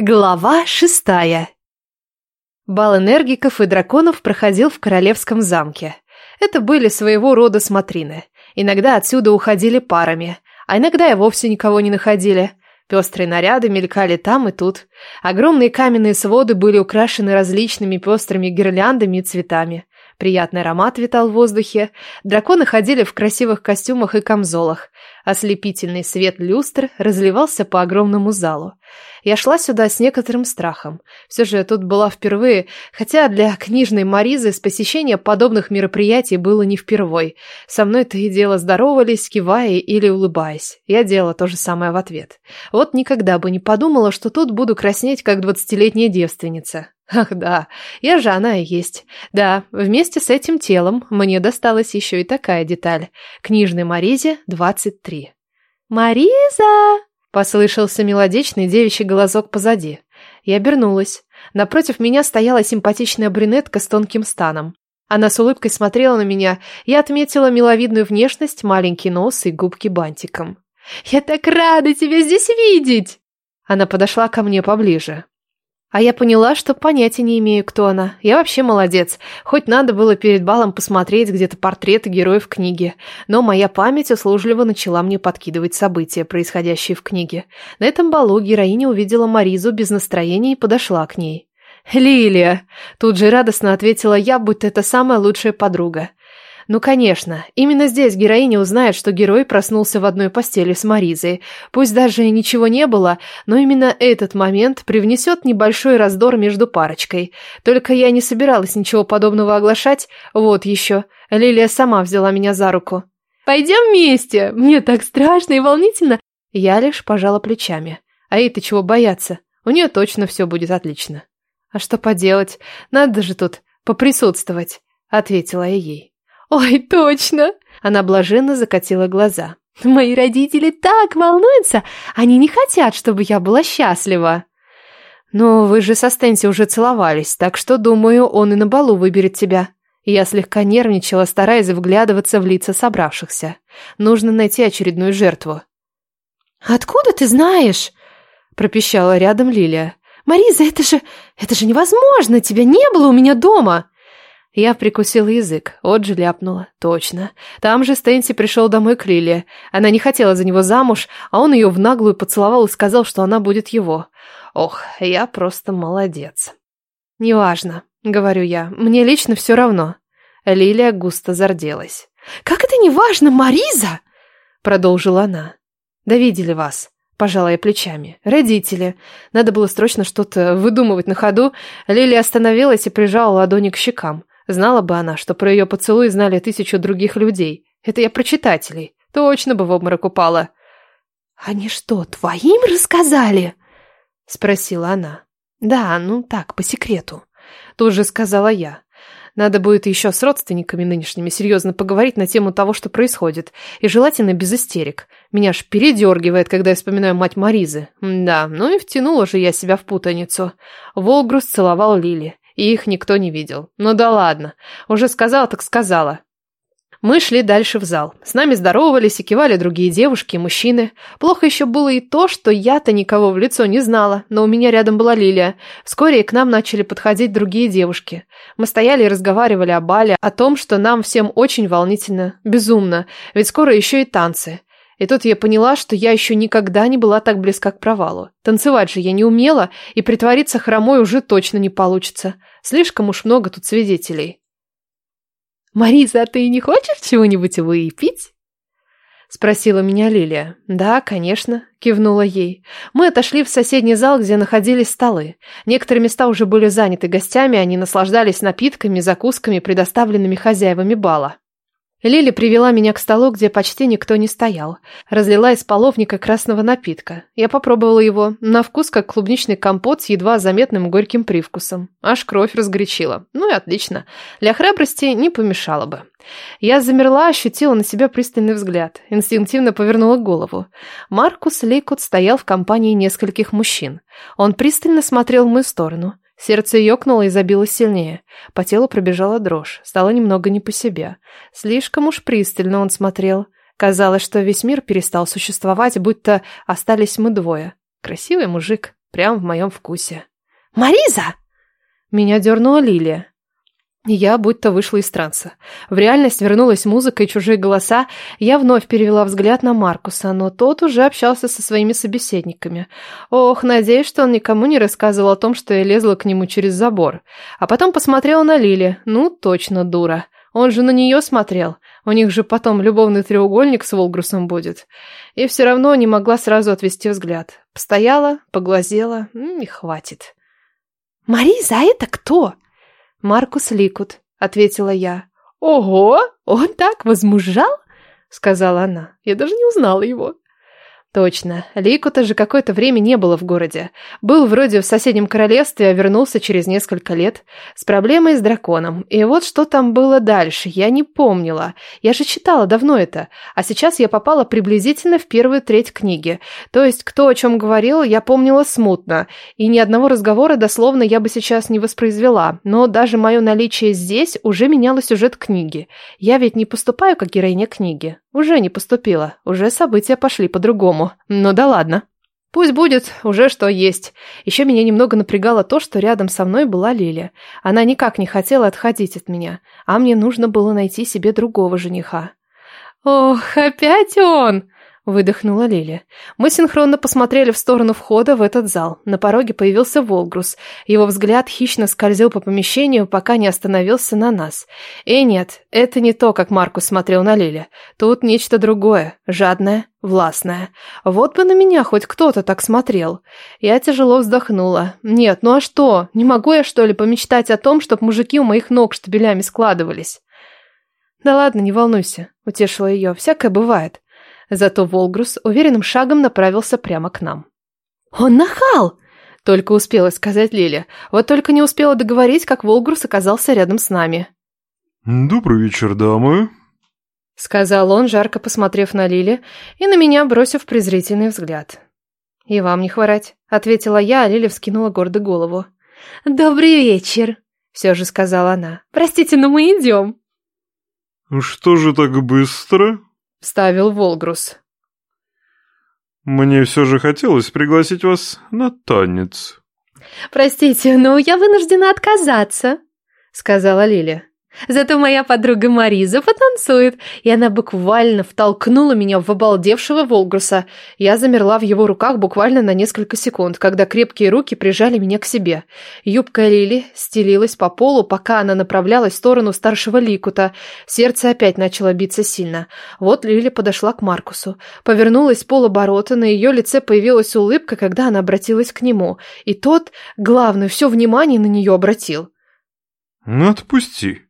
Глава шестая. Бал энергиков и драконов проходил в королевском замке. Это были своего рода смотрины. Иногда отсюда уходили парами, а иногда и вовсе никого не находили. Пестрые наряды мелькали там и тут. Огромные каменные своды были украшены различными пестрыми гирляндами и цветами. Приятный аромат витал в воздухе. Драконы ходили в красивых костюмах и камзолах. Ослепительный свет люстр разливался по огромному залу. Я шла сюда с некоторым страхом. Все же я тут была впервые, хотя для книжной Маризы с посещения подобных мероприятий было не впервой. Со мной то и дело здоровались, кивая или улыбаясь. Я делала то же самое в ответ. Вот никогда бы не подумала, что тут буду краснеть, как двадцатилетняя девственница. Ах да, я же она и есть. Да, вместе с этим телом мне досталась еще и такая деталь. Книжной Маризе 23. «Мариза!» – послышался мелодичный девичий голосок позади. Я обернулась. Напротив меня стояла симпатичная брюнетка с тонким станом. Она с улыбкой смотрела на меня. Я отметила миловидную внешность, маленький нос и губки бантиком. «Я так рада тебя здесь видеть!» Она подошла ко мне поближе. А я поняла, что понятия не имею, кто она. Я вообще молодец. Хоть надо было перед балом посмотреть где-то портреты героев книги. Но моя память услужливо начала мне подкидывать события, происходящие в книге. На этом балу героиня увидела Маризу без настроения и подошла к ней. «Лилия!» Тут же радостно ответила я, будто это самая лучшая подруга. Ну, конечно, именно здесь героиня узнает, что герой проснулся в одной постели с Маризой. Пусть даже и ничего не было, но именно этот момент привнесет небольшой раздор между парочкой. Только я не собиралась ничего подобного оглашать. Вот еще. Лилия сама взяла меня за руку. «Пойдем вместе! Мне так страшно и волнительно!» Я лишь пожала плечами. А ей-то чего бояться? У нее точно все будет отлично. «А что поделать? Надо же тут поприсутствовать», — ответила я ей. «Ой, точно!» Она блаженно закатила глаза. «Мои родители так волнуются! Они не хотят, чтобы я была счастлива!» «Но вы же со Стенси уже целовались, так что, думаю, он и на балу выберет тебя». Я слегка нервничала, стараясь вглядываться в лица собравшихся. Нужно найти очередную жертву. «Откуда ты знаешь?» – пропищала рядом Лилия. «Мариза, это же... это же невозможно! Тебя не было у меня дома!» Я прикусила язык, Оджи ляпнула. Точно. Там же Стэнси пришел домой к Лиле. Она не хотела за него замуж, а он ее в наглую поцеловал и сказал, что она будет его. Ох, я просто молодец. «Неважно», — говорю я, — «мне лично все равно». Лилия густо зарделась. «Как это неважно, Мариза?» — продолжила она. «Да видели вас». Пожала я плечами. Родители. Надо было срочно что-то выдумывать на ходу. Лилия остановилась и прижала ладони к щекам. Знала бы она, что про ее поцелуй знали тысячу других людей. Это я про читателей. Точно бы в обморок упала. «Они что, твоим рассказали?» Спросила она. «Да, ну так, по секрету». Тут же сказала я. Надо будет еще с родственниками нынешними серьезно поговорить на тему того, что происходит. И желательно без истерик. Меня аж передергивает, когда я вспоминаю мать Маризы. Да, ну и втянула же я себя в путаницу. Волгрус целовал Лили и их никто не видел. Ну да ладно, уже сказала, так сказала. Мы шли дальше в зал. С нами здоровались и кивали другие девушки и мужчины. Плохо еще было и то, что я-то никого в лицо не знала, но у меня рядом была Лилия. Вскоре к нам начали подходить другие девушки. Мы стояли и разговаривали о бале, о том, что нам всем очень волнительно, безумно, ведь скоро еще и танцы. И тут я поняла, что я еще никогда не была так близка к провалу. Танцевать же я не умела, и притвориться хромой уже точно не получится. Слишком уж много тут свидетелей. «Мариза, а ты не хочешь чего-нибудь выпить?» Спросила меня Лилия. «Да, конечно», — кивнула ей. Мы отошли в соседний зал, где находились столы. Некоторые места уже были заняты гостями, они наслаждались напитками, закусками, предоставленными хозяевами бала. Лили привела меня к столу, где почти никто не стоял. Разлила из половника красного напитка. Я попробовала его. На вкус как клубничный компот с едва заметным горьким привкусом. Аж кровь разгорячила. Ну и отлично. Для храбрости не помешало бы. Я замерла, ощутила на себя пристальный взгляд. Инстинктивно повернула голову. Маркус Лейкут стоял в компании нескольких мужчин. Он пристально смотрел в мою сторону. Сердце ёкнуло и забилось сильнее. По телу пробежала дрожь, стало немного не по себе. Слишком уж пристально он смотрел. Казалось, что весь мир перестал существовать, будто остались мы двое. Красивый мужик, Прям в моем вкусе. «Мариза!» Меня дернула Лилия. Я будто вышла из транса. В реальность вернулась музыка и чужие голоса. Я вновь перевела взгляд на Маркуса, но тот уже общался со своими собеседниками. Ох, надеюсь, что он никому не рассказывал о том, что я лезла к нему через забор. А потом посмотрела на Лили. Ну, точно дура. Он же на нее смотрел. У них же потом любовный треугольник с Волгрусом будет. И все равно не могла сразу отвести взгляд. Постояла, поглазела, и хватит. «Мариза, а это кто?» «Маркус Ликут», — ответила я. «Ого, он так возмужал?» — сказала она. «Я даже не узнала его». Точно, Ликута же какое-то время не было в городе. Был вроде в соседнем королевстве, а вернулся через несколько лет с проблемой с драконом. И вот что там было дальше, я не помнила. Я же читала давно это. А сейчас я попала приблизительно в первую треть книги. То есть, кто о чем говорил, я помнила смутно. И ни одного разговора дословно я бы сейчас не воспроизвела. Но даже мое наличие здесь уже меняло сюжет книги. Я ведь не поступаю как героиня книги. Уже не поступила, уже события пошли по-другому. Ну да ладно. Пусть будет уже что есть. Еще меня немного напрягало то, что рядом со мной была Лиля. Она никак не хотела отходить от меня, а мне нужно было найти себе другого жениха. «Ох, опять он!» Выдохнула Лили. Мы синхронно посмотрели в сторону входа в этот зал. На пороге появился Волгрус. Его взгляд хищно скользил по помещению, пока не остановился на нас. И нет, это не то, как Маркус смотрел на Лили. Тут нечто другое, жадное, властное. Вот бы на меня хоть кто-то так смотрел. Я тяжело вздохнула. Нет, ну а что? Не могу я, что ли, помечтать о том, чтобы мужики у моих ног штабелями складывались? Да ладно, не волнуйся, утешила ее. Всякое бывает. Зато Волгрус уверенным шагом направился прямо к нам. «Он нахал!» Только успела сказать Лиля. Вот только не успела договорить, как Волгрус оказался рядом с нами. «Добрый вечер, дамы», — сказал он, жарко посмотрев на Лили и на меня бросив презрительный взгляд. «И вам не хворать», — ответила я, а Лиля вскинула гордо голову. «Добрый вечер», — все же сказала она. «Простите, но мы идем». «Что же так быстро?» — вставил Волгрус. «Мне все же хотелось пригласить вас на танец». «Простите, но я вынуждена отказаться», — сказала Лиля. Зато моя подруга Мариза потанцует, и она буквально втолкнула меня в обалдевшего Волгруса. Я замерла в его руках буквально на несколько секунд, когда крепкие руки прижали меня к себе. Юбка Лили стелилась по полу, пока она направлялась в сторону старшего Ликута. Сердце опять начало биться сильно. Вот Лили подошла к Маркусу. Повернулась полоборота, на ее лице появилась улыбка, когда она обратилась к нему. И тот, главное, все внимание на нее обратил. «Отпусти»,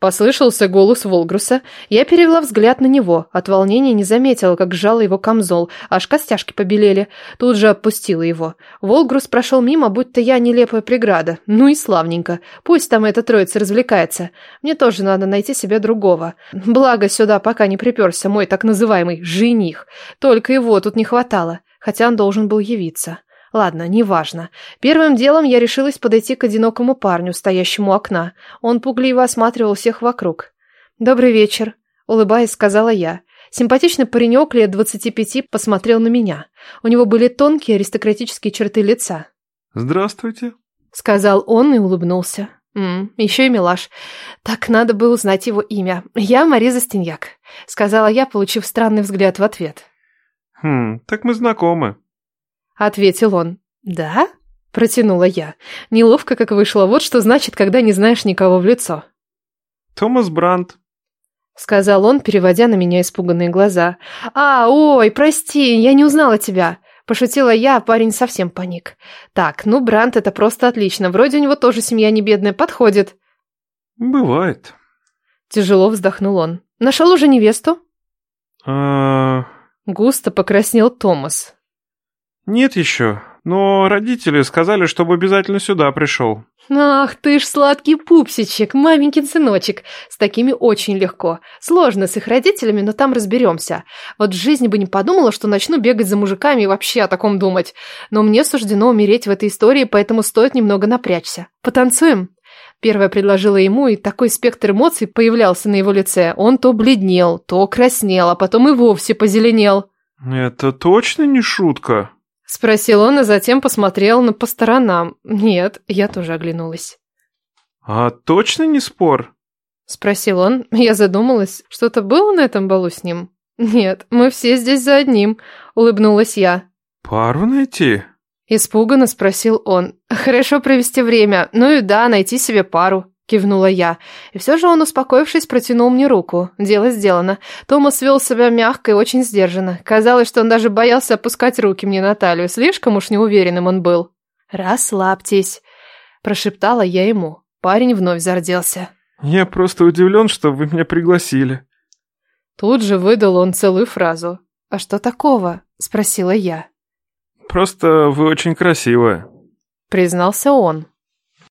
Послышался голос Волгруса. Я перевела взгляд на него. От волнения не заметила, как сжала его камзол. Аж костяшки побелели. Тут же отпустила его. Волгрус прошел мимо, будто я нелепая преграда. Ну и славненько. Пусть там эта троица развлекается. Мне тоже надо найти себе другого. Благо сюда пока не приперся мой так называемый «жених». Только его тут не хватало. Хотя он должен был явиться. Ладно, неважно. Первым делом я решилась подойти к одинокому парню, стоящему у окна. Он пугливо осматривал всех вокруг. «Добрый вечер», — улыбаясь, сказала я. Симпатичный паренек лет двадцати пяти посмотрел на меня. У него были тонкие аристократические черты лица. «Здравствуйте», — сказал он и улыбнулся. «М еще и милаш. Так надо бы узнать его имя. Я Мариза Стеньяк», — сказала я, получив странный взгляд в ответ. «Хм, так мы знакомы», ответил он. «Да?» – протянула я. Неловко как вышло, вот что значит, когда не знаешь никого в лицо. «Томас Брандт», — сказал он, переводя на меня испуганные глаза. «А, ой, прости, я не узнала тебя!» Пошутила я, а парень совсем паник. «Так, ну, Брант, это просто отлично. Вроде у него тоже семья не бедная, подходит». «Бывает». Тяжело вздохнул он. «Нашел уже невесту?» «А...» Густо покраснел Томас. «Нет еще, но родители сказали, чтобы обязательно сюда пришел». «Ах ты ж сладкий пупсичек, маменькин сыночек. С такими очень легко. Сложно с их родителями, но там разберемся. Вот в жизни бы не подумала, что начну бегать за мужиками и вообще о таком думать. Но мне суждено умереть в этой истории, поэтому стоит немного напрячься. Потанцуем?» Первая предложила ему, и такой спектр эмоций появлялся на его лице. Он то бледнел, то краснел, а потом и вовсе позеленел. «Это точно не шутка?» Спросил он, а затем посмотрел на по сторонам. Нет, я тоже оглянулась. «А точно не спор?» Спросил он. Я задумалась, что-то было на этом балу с ним? Нет, мы все здесь за одним, улыбнулась я. «Пару найти?» Испуганно спросил он. «Хорошо провести время. Ну и да, найти себе пару», — кивнула я. И все же он, успокоившись, протянул мне руку. Дело сделано. Томас вел себя мягко и очень сдержанно. Казалось, что он даже боялся опускать руки мне на талию. Слишком уж неуверенным он был. «Расслабьтесь», — прошептала я ему. Парень вновь зарделся. «Я просто удивлен, что вы меня пригласили». Тут же выдал он целую фразу. «А что такого?» — спросила я. «Просто вы очень красивая», — признался он.